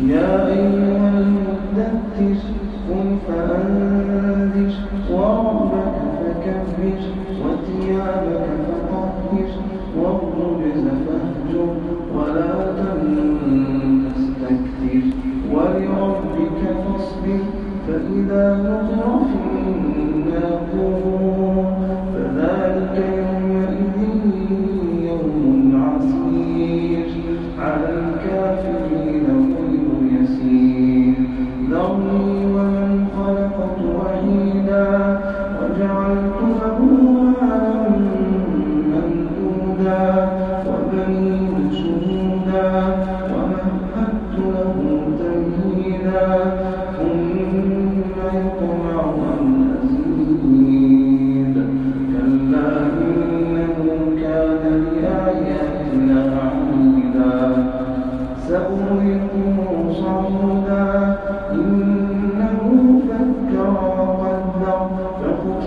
يا أيها المدثر قم فأنذر. وربك فكبر. وثيابك فطهر والرجز فاهجر. ولا تستكثر ولربك فاصبر. فإذا نقر في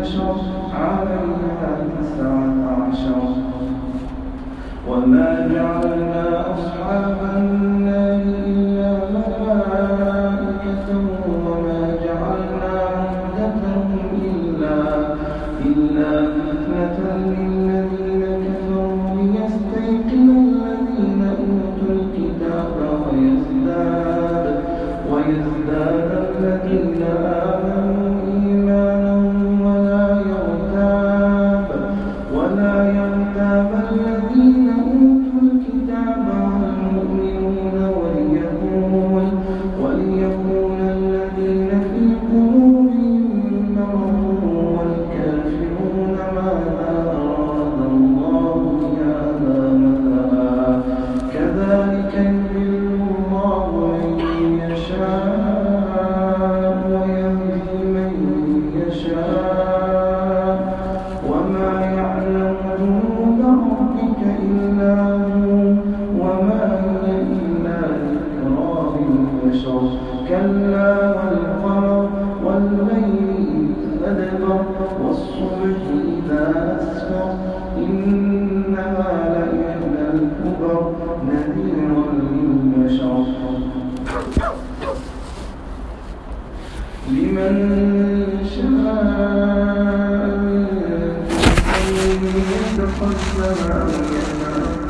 للبشر عليها تسعة عشر وما جعلنا أصحاب النار للبشر كلا والقمر والليل إذ أدبر والصبح إذا أسفر. إنها لإحدى الكبر نذيرا للبشر. لمن شاء منكم يتقدم أو يتأخر